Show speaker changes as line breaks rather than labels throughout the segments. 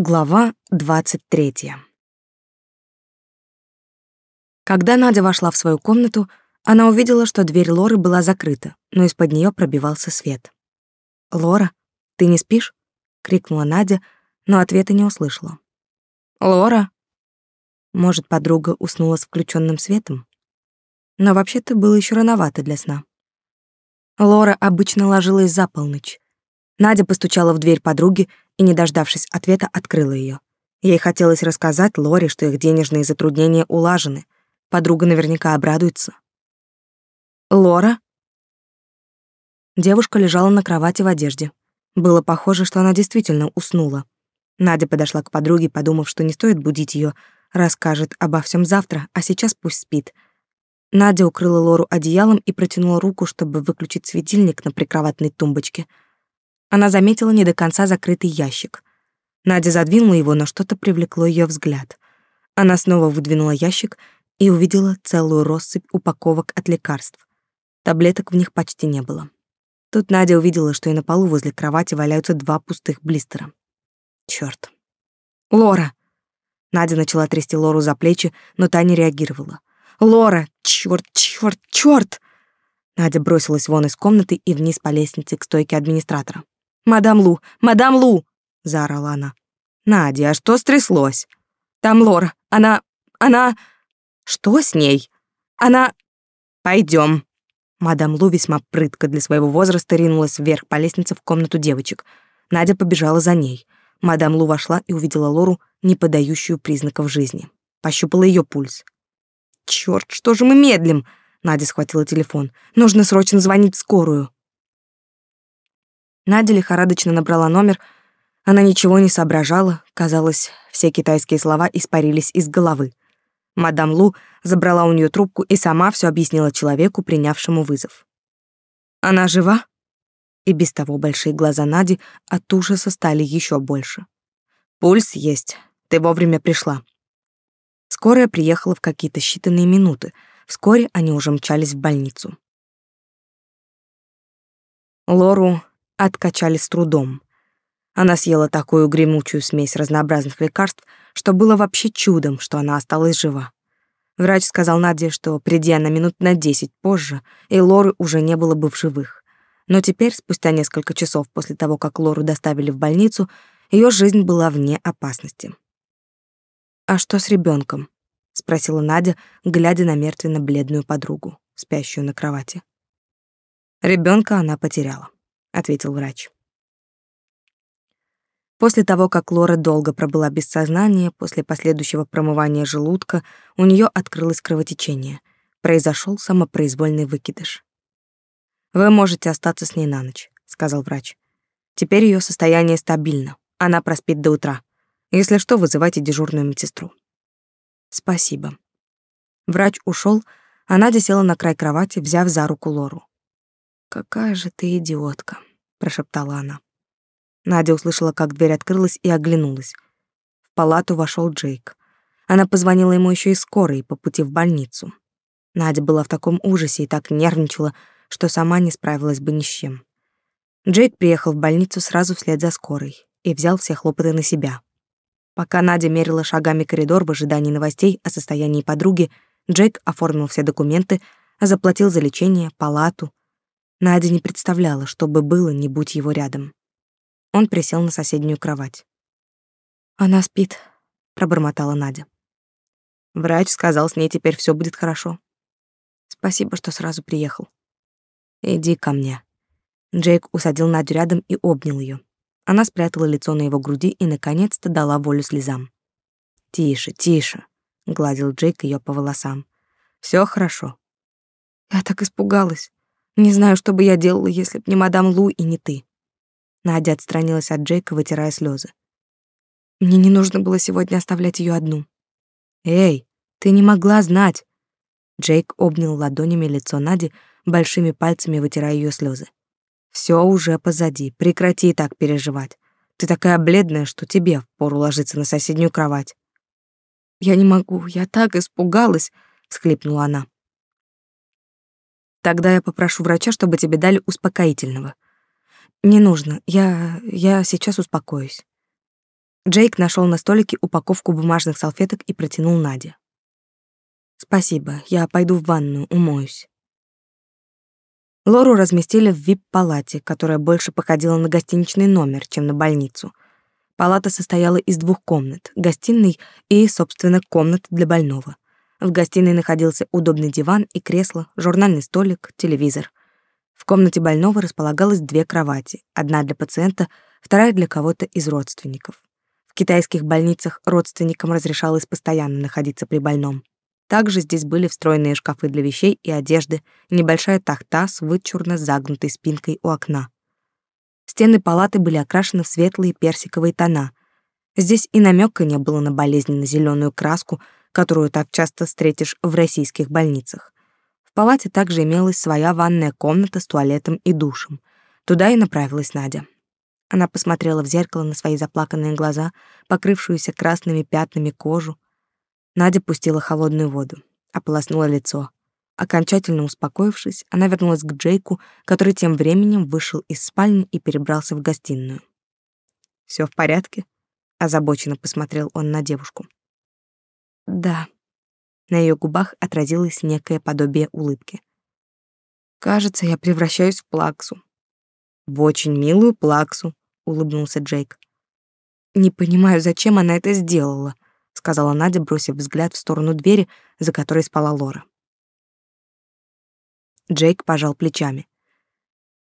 Глава 23. Когда Надя вошла в свою комнату, она увидела, что дверь Лоры была закрыта, но из-под нее пробивался свет. «Лора, ты не спишь?» — крикнула Надя, но ответа не услышала. «Лора?» Может, подруга уснула с включенным светом? Но вообще-то было еще рановато для сна. Лора обычно ложилась за полночь. Надя постучала в дверь подруги и, не дождавшись ответа, открыла ее. Ей хотелось рассказать Лоре, что их денежные затруднения улажены. Подруга наверняка обрадуется. «Лора?» Девушка лежала на кровати в одежде. Было похоже, что она действительно уснула. Надя подошла к подруге, подумав, что не стоит будить ее, расскажет обо всем завтра, а сейчас пусть спит. Надя укрыла Лору одеялом и протянула руку, чтобы выключить светильник на прикроватной тумбочке — она заметила не до конца закрытый ящик. Надя задвинула его, но что-то привлекло ее взгляд. Она снова выдвинула ящик и увидела целую россыпь упаковок от лекарств. Таблеток в них почти не было. Тут Надя увидела, что и на полу возле кровати валяются два пустых блистера. Чёрт. Лора. Надя начала трясти Лору за плечи, но та не реагировала. Лора, чёрт, чёрт, чёрт. Надя бросилась вон из комнаты и вниз по лестнице к стойке администратора. «Мадам Лу! Мадам Лу!» — заорала она. «Надя, а что стряслось?» «Там Лора. Она... она...» «Что с ней?» «Она...» «Пойдем». Мадам Лу весьма прытко для своего возраста ринулась вверх по лестнице в комнату девочек. Надя побежала за ней. Мадам Лу вошла и увидела Лору, не подающую признаков жизни. Пощупала ее пульс. «Чёрт, что же мы медлим?» Надя схватила телефон. «Нужно срочно звонить в скорую». Надя лихорадочно набрала номер. Она ничего не соображала. Казалось, все китайские слова испарились из головы. Мадам Лу забрала у нее трубку и сама все объяснила человеку, принявшему вызов. «Она жива?» И без того большие глаза Нади от ужаса стали еще больше. «Пульс есть. Ты вовремя пришла». Скорая приехала в какие-то считанные минуты. Вскоре они уже мчались в больницу. Лору откачали с трудом. Она съела такую гремучую смесь разнообразных лекарств, что было вообще чудом, что она осталась жива. Врач сказал Наде, что придя на минут на десять позже, и Лоры уже не было бы в живых. Но теперь, спустя несколько часов после того, как Лору доставили в больницу, ее жизнь была вне опасности. «А что с ребенком? спросила Надя, глядя на мертвенно-бледную подругу, спящую на кровати. Ребенка она потеряла ответил врач. После того, как Лора долго пробыла без сознания, после последующего промывания желудка, у нее открылось кровотечение. Произошел самопроизвольный выкидыш. Вы можете остаться с ней на ночь, сказал врач. Теперь ее состояние стабильно. Она проспит до утра. Если что, вызывайте дежурную медсестру. Спасибо. Врач ушел, а Надя села на край кровати, взяв за руку Лору. Какая же ты идиотка прошептала она. Надя услышала, как дверь открылась и оглянулась. В палату вошел Джейк. Она позвонила ему еще и скорой по пути в больницу. Надя была в таком ужасе и так нервничала, что сама не справилась бы ни с чем. Джейк приехал в больницу сразу вслед за скорой и взял все хлопоты на себя. Пока Надя мерила шагами коридор в ожидании новостей о состоянии подруги, Джейк оформил все документы, заплатил за лечение, палату, Надя не представляла, что бы было, не будь его рядом. Он присел на соседнюю кровать. «Она спит», — пробормотала Надя. Врач сказал, с ней теперь все будет хорошо. Спасибо, что сразу приехал. Иди ко мне. Джейк усадил Надю рядом и обнял ее. Она спрятала лицо на его груди и наконец-то дала волю слезам. Тише, тише, гладил Джейк ее по волосам. Все хорошо. Я так испугалась. Не знаю, что бы я делала, если б не мадам Лу и не ты. Надя отстранилась от Джейка, вытирая слезы. Мне не нужно было сегодня оставлять ее одну. Эй, ты не могла знать. Джейк обнял ладонями лицо Нади, большими пальцами вытирая ее слезы. Все уже позади, прекрати так переживать. Ты такая бледная, что тебе впору ложиться на соседнюю кровать. Я не могу, я так испугалась, всхлипнула она. Тогда я попрошу врача, чтобы тебе дали успокоительного. Не нужно. Я я сейчас успокоюсь. Джейк нашел на столике упаковку бумажных салфеток и протянул Наде. «Спасибо, я пойду в ванную, умоюсь». Лору разместили в вип-палате, которая больше походила на гостиничный номер, чем на больницу. Палата состояла из двух комнат — гостиной и, собственно, комнат для больного. В гостиной находился удобный диван и кресло, журнальный столик, телевизор. В комнате больного располагалось две кровати, одна для пациента, вторая для кого-то из родственников китайских больницах родственникам разрешалось постоянно находиться при больном. Также здесь были встроенные шкафы для вещей и одежды, небольшая тахта с вычурно загнутой спинкой у окна. Стены палаты были окрашены в светлые персиковые тона. Здесь и намека не было на болезненно зеленую краску, которую так часто встретишь в российских больницах. В палате также имелась своя ванная комната с туалетом и душем. Туда и направилась Надя. Она посмотрела в зеркало на свои заплаканные глаза, покрывшуюся красными пятнами кожу. Надя пустила холодную воду, ополоснула лицо. Окончательно успокоившись, она вернулась к Джейку, который тем временем вышел из спальни и перебрался в гостиную. Все в порядке?» — озабоченно посмотрел он на девушку. «Да». На ее губах отразилось некое подобие улыбки. «Кажется, я превращаюсь в плаксу». «В очень милую плаксу», улыбнулся Джейк. Не понимаю, зачем она это сделала, сказала Надя, бросив взгляд в сторону двери, за которой спала Лора. Джейк пожал плечами.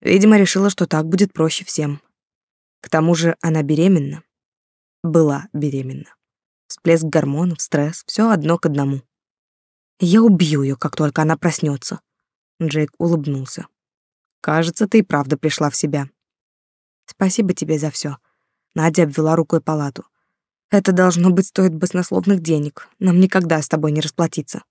Видимо, решила, что так будет проще всем. К тому же она беременна. Была беременна. Всплеск гормонов, стресс, все одно к одному. Я убью ее, как только она проснется. Джейк улыбнулся. Кажется, ты и правда пришла в себя. Спасибо тебе за все. Надя обвела рукой палату. Это должно быть стоит баснословных денег. Нам никогда с тобой не расплатиться.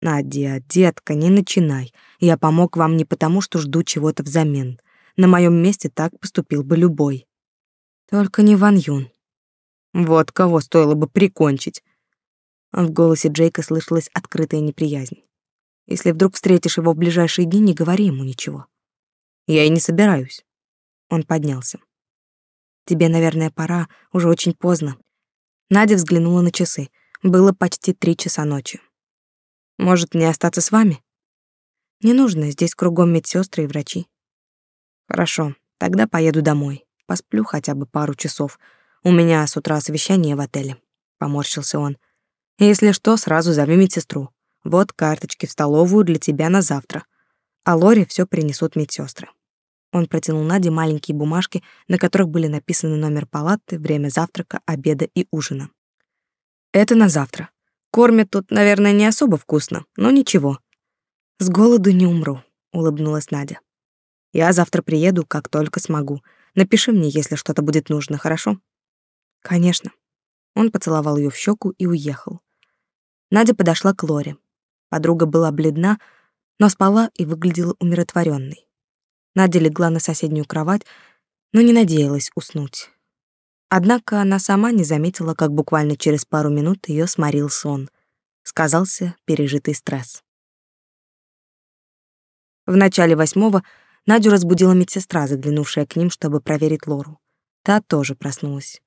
Надя, детка, не начинай. Я помог вам не потому, что жду чего-то взамен. На моем месте так поступил бы любой. Только не Ван Юн. Вот кого стоило бы прикончить. В голосе Джейка слышалась открытая неприязнь. Если вдруг встретишь его в ближайшие дни, не говори ему ничего. Я и не собираюсь. Он поднялся. Тебе, наверное, пора, уже очень поздно. Надя взглянула на часы. Было почти три часа ночи. Может, мне остаться с вами? Не нужно, здесь кругом медсестры и врачи. Хорошо, тогда поеду домой. Посплю хотя бы пару часов. У меня с утра совещание в отеле. Поморщился он. Если что, сразу зови медсестру. Вот карточки в столовую для тебя на завтра. А Лоре все принесут медсестры. Он протянул Наде маленькие бумажки, на которых были написаны номер палаты, время завтрака, обеда и ужина. Это на завтра. Кормят тут, наверное, не особо вкусно, но ничего. С голоду не умру, улыбнулась Надя. Я завтра приеду, как только смогу. Напиши мне, если что-то будет нужно, хорошо? Конечно. Он поцеловал ее в щеку и уехал. Надя подошла к Лоре. Подруга была бледна, но спала и выглядела умиротворенной. Надя легла на соседнюю кровать, но не надеялась уснуть. Однако она сама не заметила, как буквально через пару минут ее сморил сон. Сказался пережитый стресс. В начале восьмого Надю разбудила медсестра, заглянувшая к ним, чтобы проверить Лору. Та тоже проснулась.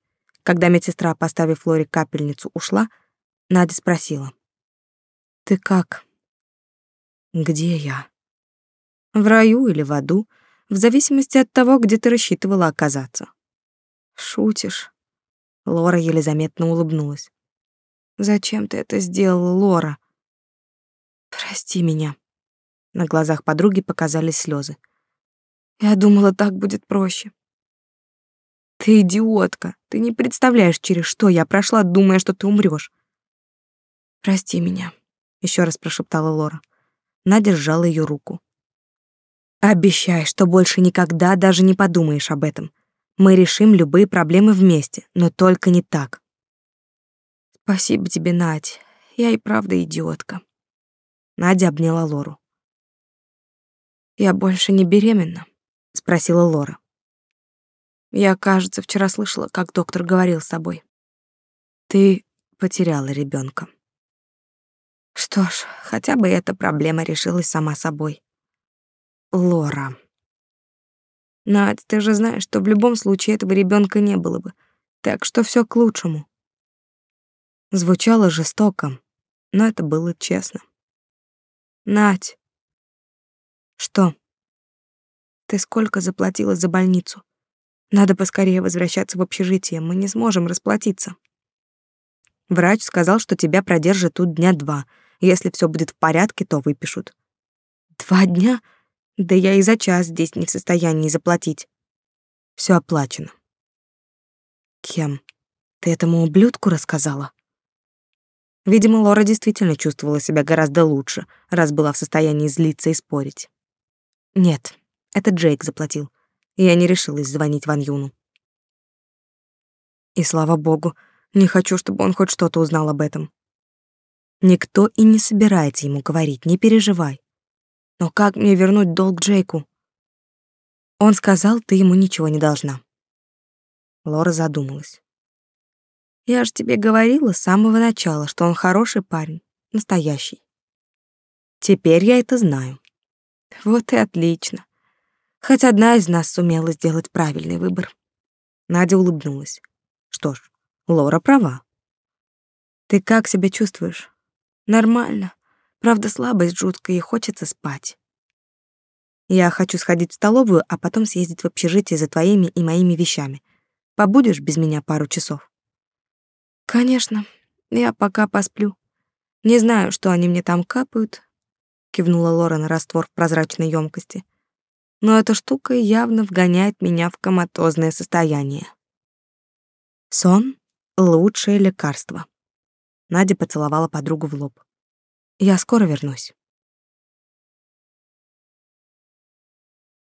Когда медсестра, поставив Лоре капельницу, ушла, Надя спросила. «Ты как?» «Где я?» В раю или в аду, в зависимости от того, где ты рассчитывала оказаться. Шутишь? Лора еле заметно улыбнулась. Зачем ты это сделала, Лора? Прости меня. На глазах подруги показались слезы. Я думала, так будет проще. Ты идиотка. Ты не представляешь, через что я прошла, думая, что ты умрёшь. Прости меня, еще раз прошептала Лора. Надя сжала ее руку. Обещай, что больше никогда даже не подумаешь об этом. Мы решим любые проблемы вместе, но только не так. Спасибо тебе, Надь. Я и правда идиотка. Надя обняла Лору. Я больше не беременна, спросила Лора. Я, кажется, вчера слышала, как доктор говорил с тобой. Ты потеряла ребенка. Что ж, хотя бы эта проблема решилась сама собой. Лора. Надь, ты же знаешь, что в любом случае этого ребенка не было бы. Так что все к лучшему. Звучало жестоко, но это было честно. Нать. Что? Ты сколько заплатила за больницу? Надо поскорее возвращаться в общежитие, мы не сможем расплатиться. Врач сказал, что тебя продержат тут дня два. Если все будет в порядке, то выпишут. Два дня? Да я и за час здесь не в состоянии заплатить. Все оплачено. Кем? Ты этому ублюдку рассказала? Видимо, Лора действительно чувствовала себя гораздо лучше, раз была в состоянии злиться и спорить. Нет, это Джейк заплатил. Я не решилась звонить Ван Юну. И слава богу, не хочу, чтобы он хоть что-то узнал об этом. Никто и не собирается ему говорить, не переживай. Но как мне вернуть долг Джейку? Он сказал, ты ему ничего не должна. Лора задумалась. Я же тебе говорила с самого начала, что он хороший парень, настоящий. Теперь я это знаю. Вот и отлично. Хоть одна из нас сумела сделать правильный выбор. Надя улыбнулась. Что ж, Лора права. Ты как себя чувствуешь? Нормально. Правда, слабость жуткая и хочется спать. Я хочу сходить в столовую, а потом съездить в общежитие за твоими и моими вещами. Побудешь без меня пару часов? Конечно. Я пока посплю. Не знаю, что они мне там капают, кивнула Лора на раствор в прозрачной емкости. Но эта штука явно вгоняет меня в коматозное состояние. Сон лучшее лекарство. Надя поцеловала подругу в лоб. Я скоро вернусь.